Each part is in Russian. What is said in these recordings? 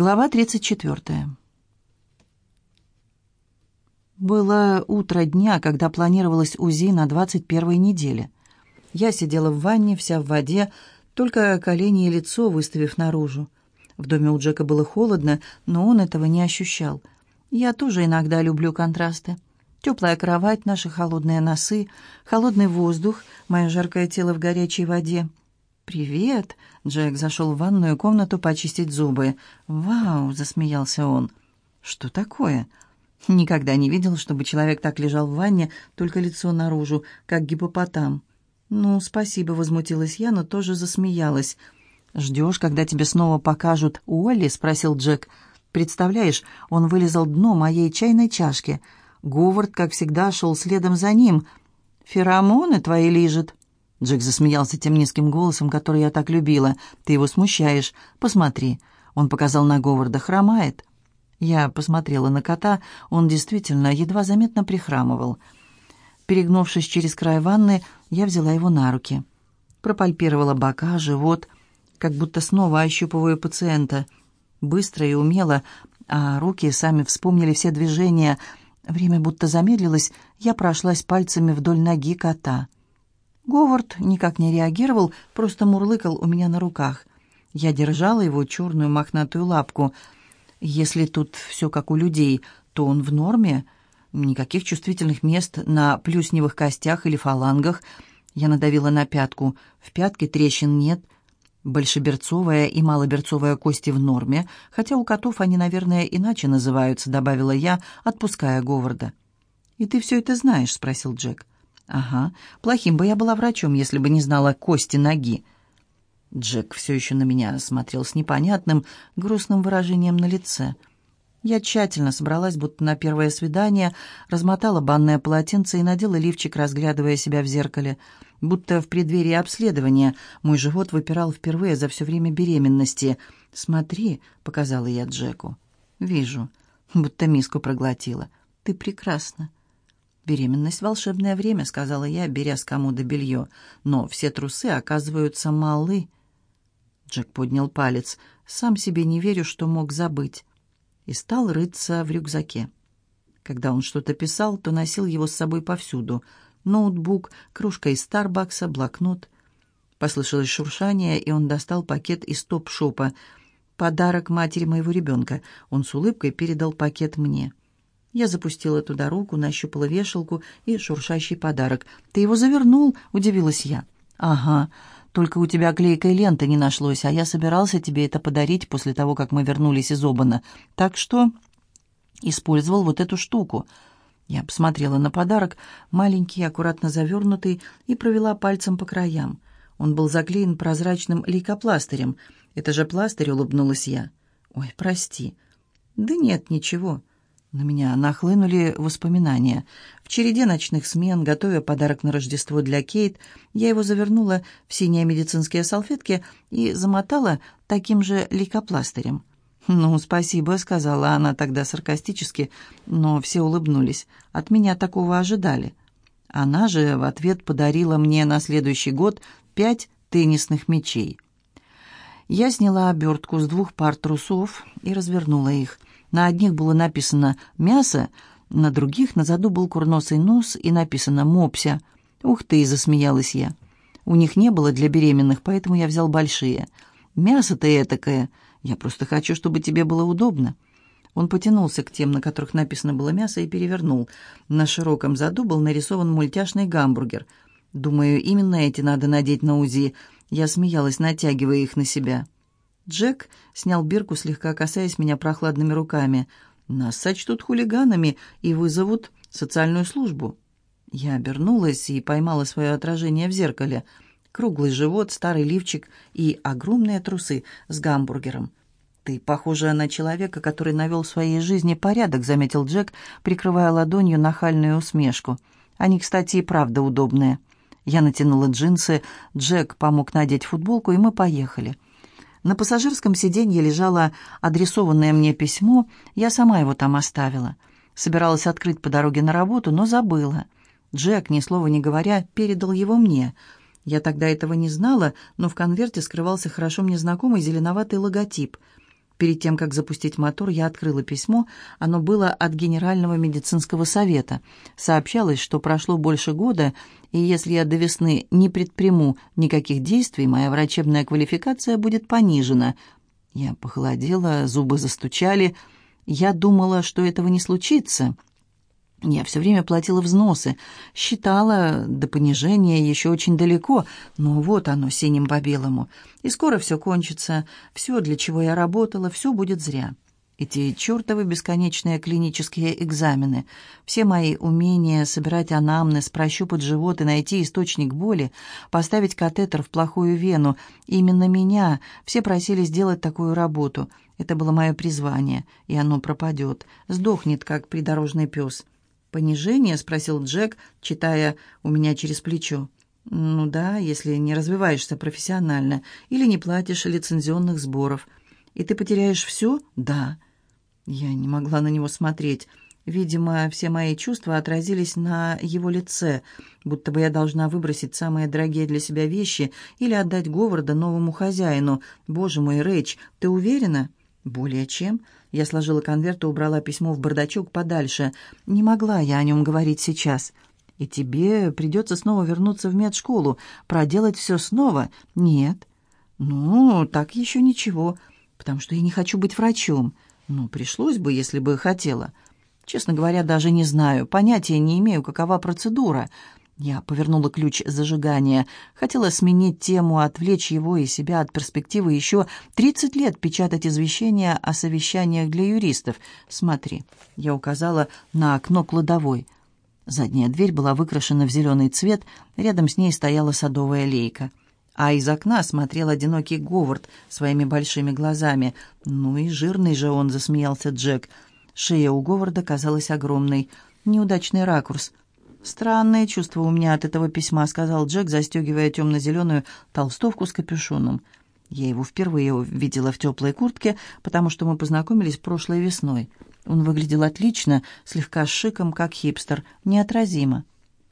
Глава 34. Было утро дня, когда планировалось УЗИ на 21-й неделе. Я сидела в ванне, вся в воде, только колени и лицо выставив наружу. В доме у Джека было холодно, но он этого не ощущал. Я тоже иногда люблю контрасты. Теплая кровать, наши холодные носы, холодный воздух, мое жаркое тело в горячей воде — «Привет!» — Джек зашел в ванную комнату почистить зубы. «Вау!» — засмеялся он. «Что такое?» Никогда не видел, чтобы человек так лежал в ванне, только лицо наружу, как гипопотам. «Ну, спасибо», — возмутилась я, но тоже засмеялась. «Ждешь, когда тебе снова покажут Уолли?» — спросил Джек. «Представляешь, он вылезал дно моей чайной чашки. Говард, как всегда, шел следом за ним. Феромоны твои лижет». Джек засмеялся тем низким голосом, который я так любила. «Ты его смущаешь. Посмотри». Он показал на Говарда. «Хромает». Я посмотрела на кота. Он действительно едва заметно прихрамывал. Перегнувшись через край ванны, я взяла его на руки. Пропальпировала бока, живот, как будто снова ощупываю пациента. Быстро и умело, а руки сами вспомнили все движения. Время будто замедлилось, я прошлась пальцами вдоль ноги кота. Говард никак не реагировал, просто мурлыкал у меня на руках. Я держала его черную мохнатую лапку. Если тут все как у людей, то он в норме. Никаких чувствительных мест на плюсневых костях или фалангах. Я надавила на пятку. В пятке трещин нет. Большеберцовая и малоберцовая кости в норме, хотя у котов они, наверное, иначе называются, добавила я, отпуская Говарда. «И ты все это знаешь?» — спросил Джек. «Ага, плохим бы я была врачом, если бы не знала кости ноги». Джек все еще на меня смотрел с непонятным, грустным выражением на лице. Я тщательно собралась, будто на первое свидание, размотала банное полотенце и надела лифчик, разглядывая себя в зеркале. Будто в преддверии обследования мой живот выпирал впервые за все время беременности. «Смотри», — показала я Джеку. «Вижу, будто миску проглотила. Ты прекрасна». «Беременность — волшебное время», — сказала я, беря с комода белье. «Но все трусы оказываются малы». Джек поднял палец. «Сам себе не верю, что мог забыть». И стал рыться в рюкзаке. Когда он что-то писал, то носил его с собой повсюду. Ноутбук, кружка из Старбакса, блокнот. Послышалось шуршание, и он достал пакет из топ-шопа. «Подарок матери моего ребенка». Он с улыбкой передал пакет мне. Я запустила туда руку, нащупала вешалку и шуршащий подарок. «Ты его завернул?» — удивилась я. «Ага, только у тебя клейкой ленты не нашлось, а я собирался тебе это подарить после того, как мы вернулись из Обана. Так что использовал вот эту штуку». Я посмотрела на подарок, маленький, аккуратно завернутый, и провела пальцем по краям. Он был заклеен прозрачным лейкопластырем. «Это же пластырь», — улыбнулась я. «Ой, прости». «Да нет, ничего». На меня нахлынули воспоминания. В череде ночных смен, готовя подарок на Рождество для Кейт, я его завернула в синие медицинские салфетки и замотала таким же лейкопластырем. «Ну, спасибо», — сказала она тогда саркастически, но все улыбнулись. От меня такого ожидали. Она же в ответ подарила мне на следующий год пять теннисных мячей. Я сняла обертку с двух пар трусов и развернула их. На одних было написано «мясо», на других на заду был курносый нос и написано «мопся». «Ух ты!» — засмеялась я. У них не было для беременных, поэтому я взял большие. «Мясо-то этакое. Я просто хочу, чтобы тебе было удобно». Он потянулся к тем, на которых написано было «мясо», и перевернул. На широком заду был нарисован мультяшный гамбургер. Думаю, именно эти надо надеть на УЗИ. Я смеялась, натягивая их на себя. Джек снял бирку, слегка касаясь меня прохладными руками. «Нас сочтут хулиганами и вызовут социальную службу». Я обернулась и поймала свое отражение в зеркале. Круглый живот, старый лифчик и огромные трусы с гамбургером. «Ты похожа на человека, который навел в своей жизни порядок», — заметил Джек, прикрывая ладонью нахальную усмешку. «Они, кстати, и правда удобные». Я натянула джинсы, Джек помог надеть футболку, и мы поехали. На пассажирском сиденье лежало адресованное мне письмо, я сама его там оставила. Собиралась открыть по дороге на работу, но забыла. Джек, ни слова не говоря, передал его мне. Я тогда этого не знала, но в конверте скрывался хорошо мне знакомый зеленоватый логотип. Перед тем, как запустить мотор, я открыла письмо. Оно было от Генерального медицинского совета. Сообщалось, что прошло больше года, и если я до весны не предприму никаких действий, моя врачебная квалификация будет понижена. Я похолодела, зубы застучали. Я думала, что этого не случится. Я все время платила взносы, считала, до понижения еще очень далеко, но вот оно, синим по белому. И скоро все кончится, все, для чего я работала, все будет зря. Эти чертовы бесконечные клинические экзамены, все мои умения собирать анамнез, прощупать живот и найти источник боли, поставить катетер в плохую вену, именно меня все просили сделать такую работу. Это было мое призвание, и оно пропадет, сдохнет, как придорожный пес». «Понижение?» — спросил Джек, читая у меня через плечо. «Ну да, если не развиваешься профессионально или не платишь лицензионных сборов. И ты потеряешь все?» «Да». Я не могла на него смотреть. Видимо, все мои чувства отразились на его лице, будто бы я должна выбросить самые дорогие для себя вещи или отдать Говарда новому хозяину. «Боже мой, Рэйч, ты уверена?» «Более чем». Я сложила конверт и убрала письмо в бардачок подальше. Не могла я о нем говорить сейчас. И тебе придется снова вернуться в медшколу, проделать все снова. Нет. Ну, так еще ничего, потому что я не хочу быть врачом. Ну, пришлось бы, если бы хотела. Честно говоря, даже не знаю, понятия не имею, какова процедура. Я повернула ключ зажигания. Хотела сменить тему, отвлечь его и себя от перспективы еще 30 лет печатать извещения о совещаниях для юристов. «Смотри». Я указала на окно кладовой. Задняя дверь была выкрашена в зеленый цвет, рядом с ней стояла садовая лейка. А из окна смотрел одинокий Говард своими большими глазами. «Ну и жирный же он», — засмеялся Джек. Шея у Говарда казалась огромной. Неудачный ракурс — «Странное чувство у меня от этого письма», — сказал Джек, застегивая темно-зеленую толстовку с капюшоном. Я его впервые видела в теплой куртке, потому что мы познакомились прошлой весной. Он выглядел отлично, слегка шиком, как хипстер, неотразимо.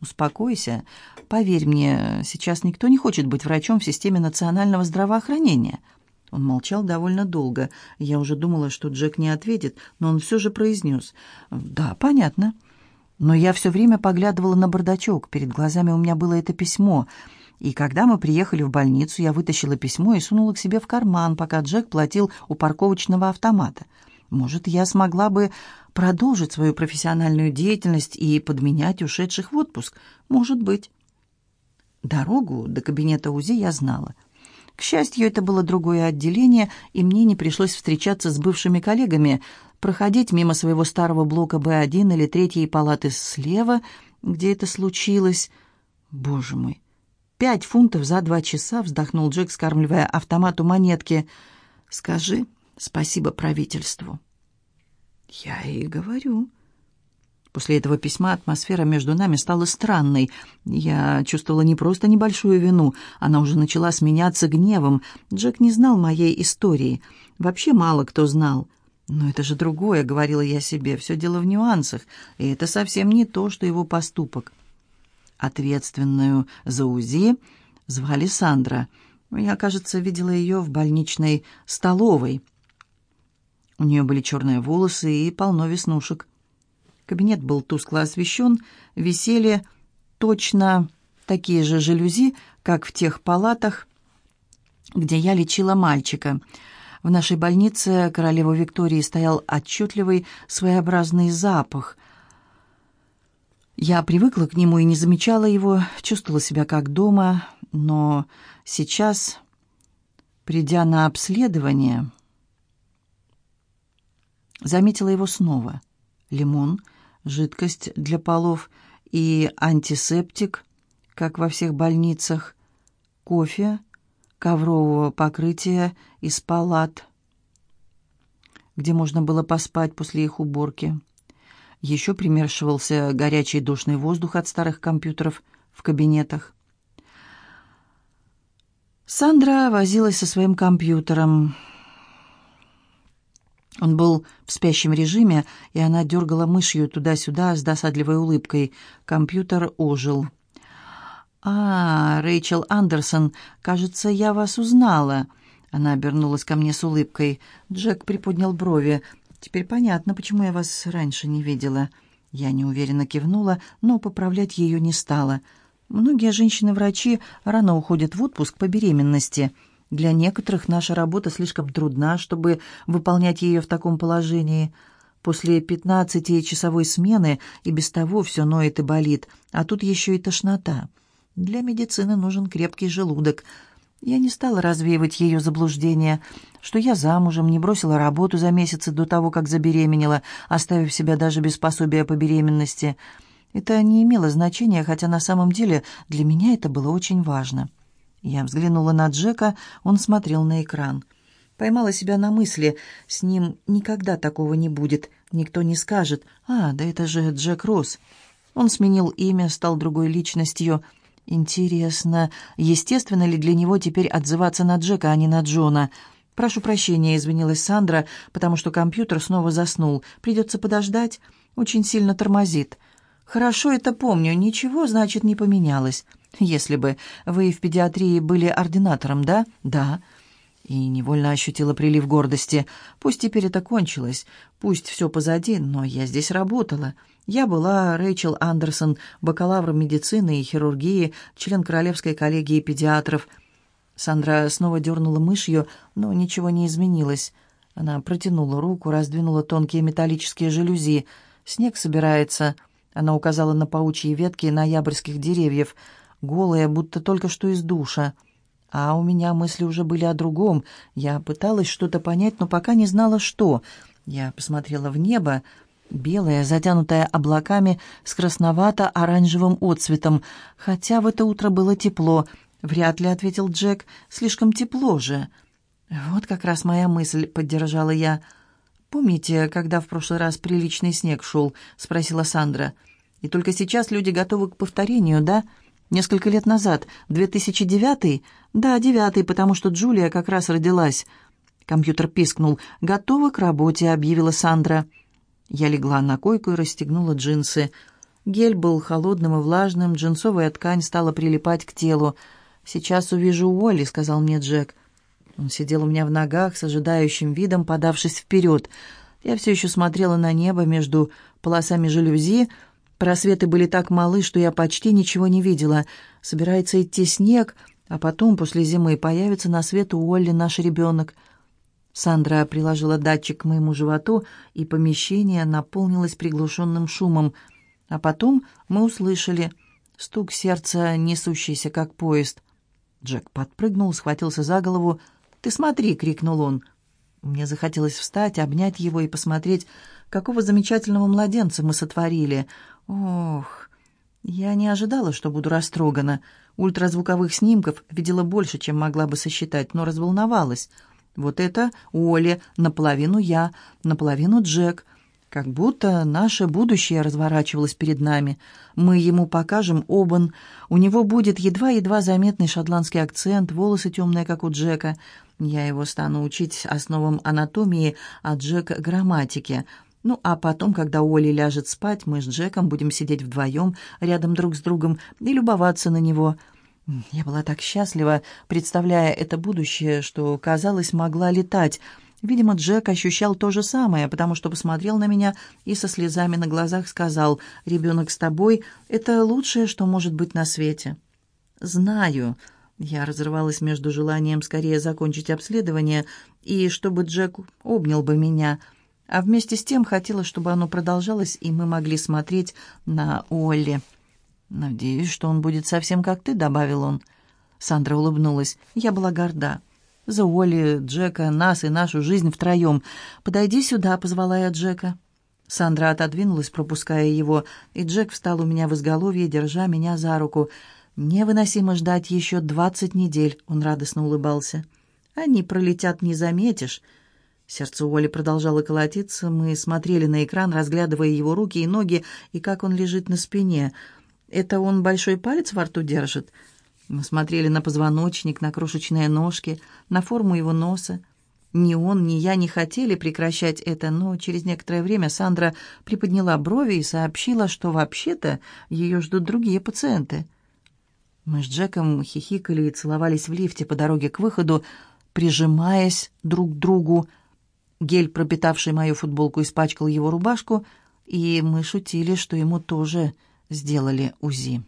«Успокойся. Поверь мне, сейчас никто не хочет быть врачом в системе национального здравоохранения». Он молчал довольно долго. Я уже думала, что Джек не ответит, но он все же произнес. «Да, понятно». Но я все время поглядывала на бардачок, перед глазами у меня было это письмо. И когда мы приехали в больницу, я вытащила письмо и сунула к себе в карман, пока Джек платил у парковочного автомата. Может, я смогла бы продолжить свою профессиональную деятельность и подменять ушедших в отпуск? Может быть. Дорогу до кабинета УЗИ я знала. К счастью, это было другое отделение, и мне не пришлось встречаться с бывшими коллегами, проходить мимо своего старого блока Б1 или третьей палаты слева, где это случилось. Боже мой! Пять фунтов за два часа, вздохнул Джек, скармливая автомату монетки. Скажи спасибо правительству. Я и говорю. После этого письма атмосфера между нами стала странной. Я чувствовала не просто небольшую вину, она уже начала сменяться гневом. Джек не знал моей истории. Вообще мало кто знал. «Но это же другое», — говорила я себе, — «все дело в нюансах, и это совсем не то, что его поступок». Ответственную за УЗИ звали Сандра. Я, кажется, видела ее в больничной столовой. У нее были черные волосы и полно веснушек. Кабинет был тускло освещен, висели точно такие же жалюзи, как в тех палатах, где я лечила мальчика — в нашей больнице королевы Виктории стоял отчетливый своеобразный запах. Я привыкла к нему и не замечала его, чувствовала себя как дома, но сейчас, придя на обследование, заметила его снова. Лимон, жидкость для полов и антисептик, как во всех больницах, кофе — коврового покрытия из палат, где можно было поспать после их уборки. Еще примершивался горячий душный воздух от старых компьютеров в кабинетах. Сандра возилась со своим компьютером. Он был в спящем режиме, и она дергала мышью туда-сюда с досадливой улыбкой. Компьютер ожил. «А, Рэйчел Андерсон, кажется, я вас узнала. Она обернулась ко мне с улыбкой. Джек приподнял брови. «Теперь понятно, почему я вас раньше не видела». Я неуверенно кивнула, но поправлять ее не стала. Многие женщины-врачи рано уходят в отпуск по беременности. Для некоторых наша работа слишком трудна, чтобы выполнять ее в таком положении. После пятнадцатичасовой смены и без того все ноет и болит, а тут еще и тошнота. Для медицины нужен крепкий желудок. Я не стала развеивать ее заблуждение, что я замужем, не бросила работу за месяцы до того, как забеременела, оставив себя даже без пособия по беременности. Это не имело значения, хотя на самом деле для меня это было очень важно. Я взглянула на Джека, он смотрел на экран. Поймала себя на мысли, с ним никогда такого не будет. Никто не скажет «А, да это же Джек Росс». Он сменил имя, стал другой личностью. Интересно, естественно ли для него теперь отзываться на Джека, а не на Джона? «Прошу прощения», — извинилась Сандра, потому что компьютер снова заснул. «Придется подождать. Очень сильно тормозит». «Хорошо это помню. Ничего, значит, не поменялось. Если бы вы в педиатрии были ординатором, да?» «Да». И невольно ощутила прилив гордости. «Пусть теперь это кончилось, пусть все позади, но я здесь работала. Я была Рэйчел Андерсон, бакалавр медицины и хирургии, член Королевской коллегии педиатров». Сандра снова дернула мышью, но ничего не изменилось. Она протянула руку, раздвинула тонкие металлические жалюзи. «Снег собирается». Она указала на паучьи ветки ноябрьских деревьев, голые, будто только что из душа. А у меня мысли уже были о другом. Я пыталась что-то понять, но пока не знала, что. Я посмотрела в небо, белое, затянутое облаками с красновато-оранжевым отцветом, хотя в это утро было тепло. «Вряд ли», — ответил Джек, — «слишком тепло же». «Вот как раз моя мысль», — поддержала я. «Помните, когда в прошлый раз приличный снег шел?» — спросила Сандра. «И только сейчас люди готовы к повторению, да? Несколько лет назад, 2009-й?» «Да, девятый, потому что Джулия как раз родилась». Компьютер пискнул. «Готовы к работе», — объявила Сандра. Я легла на койку и расстегнула джинсы. Гель был холодным и влажным, джинсовая ткань стала прилипать к телу. «Сейчас увижу Уолли», — сказал мне Джек. Он сидел у меня в ногах с ожидающим видом, подавшись вперед. Я все еще смотрела на небо между полосами жалюзи. Просветы были так малы, что я почти ничего не видела. Собирается идти снег, а потом, после зимы, появится на свет у Олли наш ребенок. Сандра приложила датчик к моему животу, и помещение наполнилось приглушенным шумом. А потом мы услышали стук сердца, несущийся как поезд. Джек подпрыгнул, схватился за голову, «Ты смотри!» — крикнул он. Мне захотелось встать, обнять его и посмотреть, какого замечательного младенца мы сотворили. Ох, я не ожидала, что буду растрогана. Ультразвуковых снимков видела больше, чем могла бы сосчитать, но разволновалась. Вот это Оля, наполовину я, наполовину Джек — как будто наше будущее разворачивалось перед нами. Мы ему покажем Обан. У него будет едва-едва заметный шотландский акцент, волосы темные, как у Джека. Я его стану учить основам анатомии, а Джек — грамматике. Ну, а потом, когда Оли ляжет спать, мы с Джеком будем сидеть вдвоем, рядом друг с другом, и любоваться на него. Я была так счастлива, представляя это будущее, что, казалось, могла летать — Видимо, Джек ощущал то же самое, потому что посмотрел на меня и со слезами на глазах сказал, «Ребенок с тобой — это лучшее, что может быть на свете». «Знаю». Я разрывалась между желанием скорее закончить обследование и чтобы Джек обнял бы меня, а вместе с тем хотела, чтобы оно продолжалось, и мы могли смотреть на Олли. «Надеюсь, что он будет совсем как ты», — добавил он. Сандра улыбнулась. Я была горда. За Уолли, Джека, нас и нашу жизнь втроем. «Подойди сюда», — позвала я Джека. Сандра отодвинулась, пропуская его, и Джек встал у меня в изголовье, держа меня за руку. «Невыносимо ждать еще двадцать недель», — он радостно улыбался. «Они пролетят, не заметишь». Сердце Уолли продолжало колотиться. Мы смотрели на экран, разглядывая его руки и ноги, и как он лежит на спине. «Это он большой палец во рту держит?» Мы смотрели на позвоночник, на крошечные ножки, на форму его носа. Ни он, ни я не хотели прекращать это, но через некоторое время Сандра приподняла брови и сообщила, что вообще-то ее ждут другие пациенты. Мы с Джеком хихикали и целовались в лифте по дороге к выходу. прижимаясь друг к другу. Гель, пропитавший мою футболку, испачкал его рубашку, и мы шутили, что ему тоже сделали УЗИ.